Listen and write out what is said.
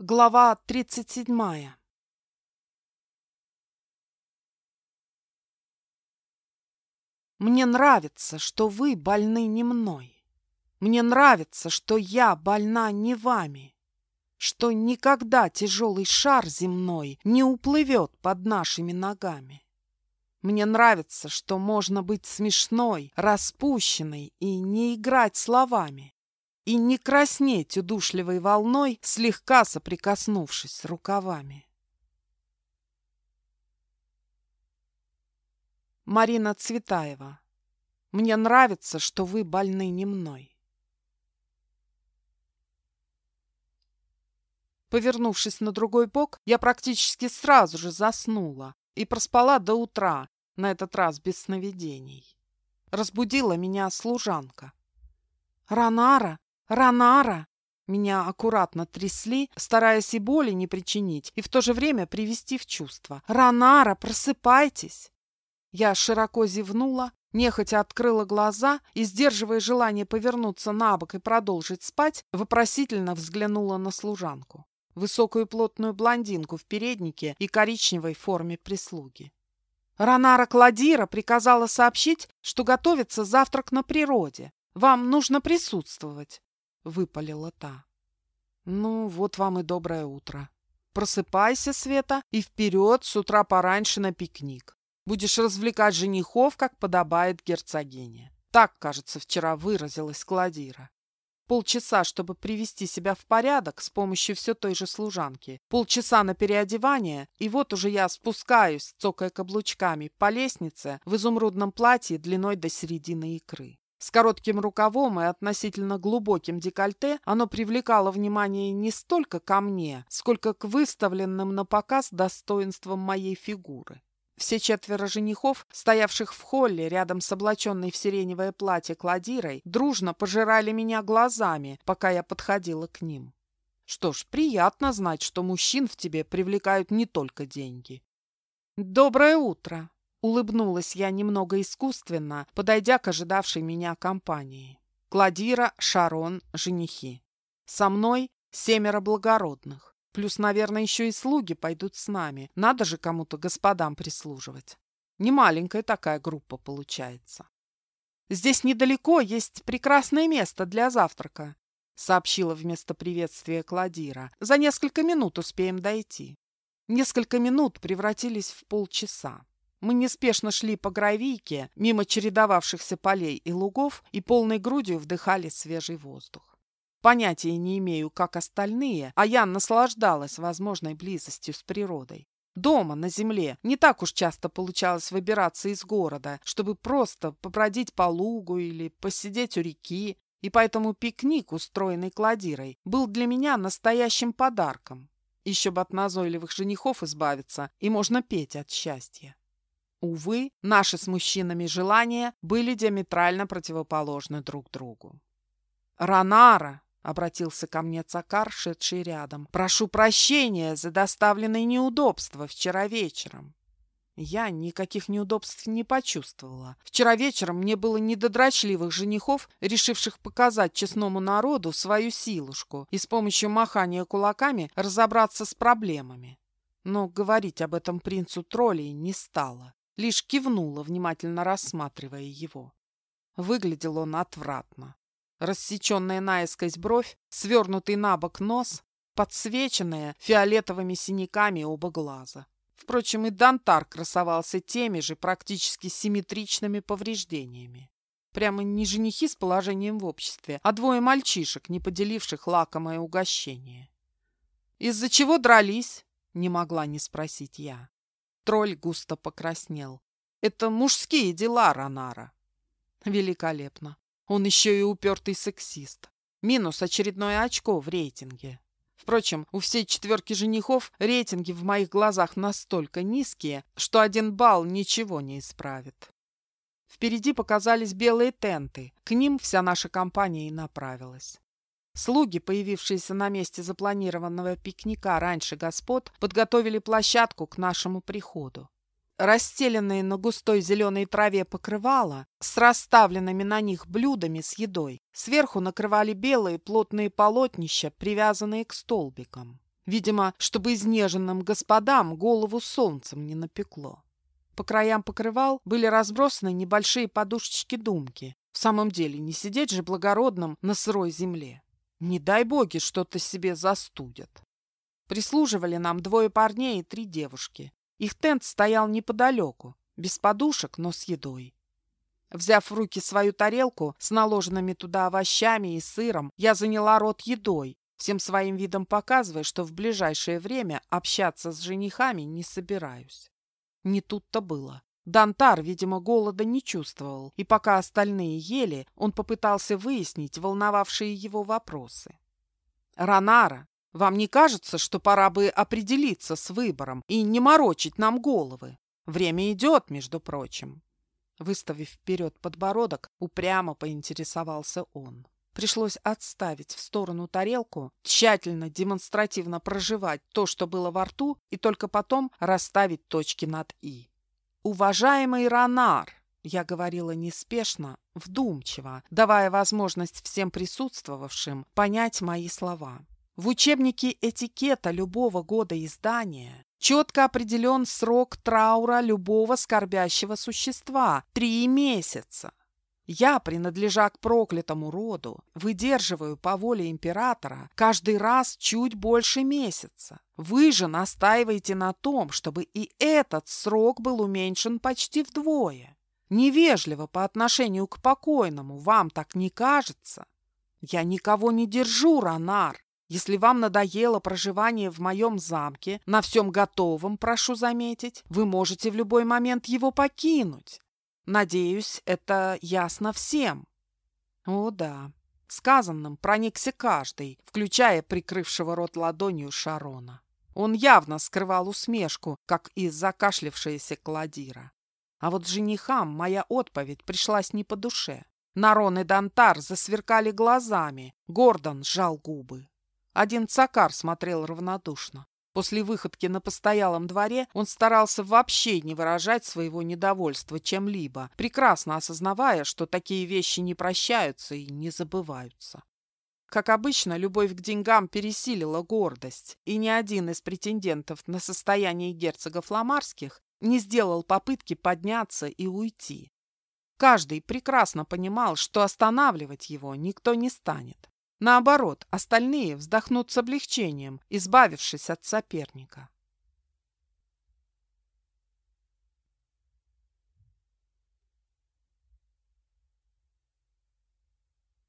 Глава 37 Мне нравится, что вы больны не мной. Мне нравится, что я больна не вами. Что никогда тяжелый шар земной не уплывет под нашими ногами. Мне нравится, что можно быть смешной, распущенной и не играть словами и не краснеть удушливой волной, слегка соприкоснувшись с рукавами. Марина Цветаева. Мне нравится, что вы больны не мной. Повернувшись на другой бок, я практически сразу же заснула и проспала до утра, на этот раз без сновидений. Разбудила меня служанка. «Ранара, «Ранара!» Меня аккуратно трясли, стараясь и боли не причинить, и в то же время привести в чувство. «Ранара, просыпайтесь!» Я широко зевнула, нехотя открыла глаза и, сдерживая желание повернуться на бок и продолжить спать, вопросительно взглянула на служанку. Высокую плотную блондинку в переднике и коричневой форме прислуги. Ранара Кладира приказала сообщить, что готовится завтрак на природе. Вам нужно присутствовать выпалила та. Ну, вот вам и доброе утро. Просыпайся, Света, и вперед с утра пораньше на пикник. Будешь развлекать женихов, как подобает герцогине. Так, кажется, вчера выразилась Кладира. Полчаса, чтобы привести себя в порядок с помощью все той же служанки. Полчаса на переодевание, и вот уже я спускаюсь, цокая каблучками, по лестнице в изумрудном платье длиной до середины икры. С коротким рукавом и относительно глубоким декольте оно привлекало внимание не столько ко мне, сколько к выставленным на показ достоинствам моей фигуры. Все четверо женихов, стоявших в холле рядом с облаченной в сиреневое платье кладирой, дружно пожирали меня глазами, пока я подходила к ним. Что ж, приятно знать, что мужчин в тебе привлекают не только деньги. «Доброе утро!» Улыбнулась я немного искусственно, подойдя к ожидавшей меня компании. Кладира, Шарон, женихи. Со мной семеро благородных. Плюс, наверное, еще и слуги пойдут с нами. Надо же кому-то господам прислуживать. Немаленькая такая группа получается. Здесь недалеко есть прекрасное место для завтрака, сообщила вместо приветствия Кладира. За несколько минут успеем дойти. Несколько минут превратились в полчаса. Мы неспешно шли по гравийке, мимо чередовавшихся полей и лугов, и полной грудью вдыхали свежий воздух. Понятия не имею, как остальные, а я наслаждалась возможной близостью с природой. Дома, на земле, не так уж часто получалось выбираться из города, чтобы просто побродить по лугу или посидеть у реки, и поэтому пикник, устроенный кладирой, был для меня настоящим подарком. Еще бы от назойливых женихов избавиться, и можно петь от счастья. Увы, наши с мужчинами желания были диаметрально противоположны друг другу. «Ранара!» — обратился ко мне Цакар, шедший рядом. «Прошу прощения за доставленные неудобства вчера вечером». Я никаких неудобств не почувствовала. Вчера вечером мне было не женихов, решивших показать честному народу свою силушку и с помощью махания кулаками разобраться с проблемами. Но говорить об этом принцу троллей не стало лишь кивнула, внимательно рассматривая его. Выглядел он отвратно. Рассеченная наискось бровь, свернутый на бок нос, подсвеченная фиолетовыми синяками оба глаза. Впрочем, и Дантар красовался теми же практически симметричными повреждениями. Прямо не женихи с положением в обществе, а двое мальчишек, не поделивших лакомое угощение. «Из-за чего дрались?» — не могла не спросить я. Тролль густо покраснел. Это мужские дела Ранара. Великолепно. Он еще и упертый сексист. Минус очередное очко в рейтинге. Впрочем, у всей четверки женихов рейтинги в моих глазах настолько низкие, что один балл ничего не исправит. Впереди показались белые тенты. К ним вся наша компания и направилась. Слуги, появившиеся на месте запланированного пикника раньше господ, подготовили площадку к нашему приходу. Расстеленные на густой зеленой траве покрывала с расставленными на них блюдами с едой. Сверху накрывали белые плотные полотнища, привязанные к столбикам. Видимо, чтобы изнеженным господам голову солнцем не напекло. По краям покрывал были разбросаны небольшие подушечки-думки. В самом деле, не сидеть же благородным на сырой земле. Не дай боги, что-то себе застудят. Прислуживали нам двое парней и три девушки. Их тент стоял неподалеку, без подушек, но с едой. Взяв в руки свою тарелку с наложенными туда овощами и сыром, я заняла рот едой, всем своим видом показывая, что в ближайшее время общаться с женихами не собираюсь. Не тут-то было. Дантар, видимо, голода не чувствовал, и пока остальные ели, он попытался выяснить волновавшие его вопросы. «Ранара, вам не кажется, что пора бы определиться с выбором и не морочить нам головы? Время идет, между прочим». Выставив вперед подбородок, упрямо поинтересовался он. Пришлось отставить в сторону тарелку, тщательно, демонстративно проживать то, что было во рту, и только потом расставить точки над «и». «Уважаемый Ронар!» Я говорила неспешно, вдумчиво, давая возможность всем присутствовавшим понять мои слова. В учебнике этикета любого года издания четко определен срок траура любого скорбящего существа – три месяца. Я, принадлежа к проклятому роду, выдерживаю по воле императора каждый раз чуть больше месяца. Вы же настаиваете на том, чтобы и этот срок был уменьшен почти вдвое. Невежливо по отношению к покойному, вам так не кажется? Я никого не держу, Ронар. Если вам надоело проживание в моем замке, на всем готовом, прошу заметить, вы можете в любой момент его покинуть. Надеюсь, это ясно всем. О да, сказанным проникся каждый, включая прикрывшего рот ладонью Шарона. Он явно скрывал усмешку, как и закашлившаяся кладира. А вот женихам моя отповедь пришлась не по душе. Нарон и Дантар засверкали глазами, Гордон сжал губы. Один цакар смотрел равнодушно. После выходки на постоялом дворе он старался вообще не выражать своего недовольства чем-либо, прекрасно осознавая, что такие вещи не прощаются и не забываются. Как обычно, любовь к деньгам пересилила гордость, и ни один из претендентов на состояние герцогов Ламарских не сделал попытки подняться и уйти. Каждый прекрасно понимал, что останавливать его никто не станет. Наоборот, остальные вздохнут с облегчением, избавившись от соперника.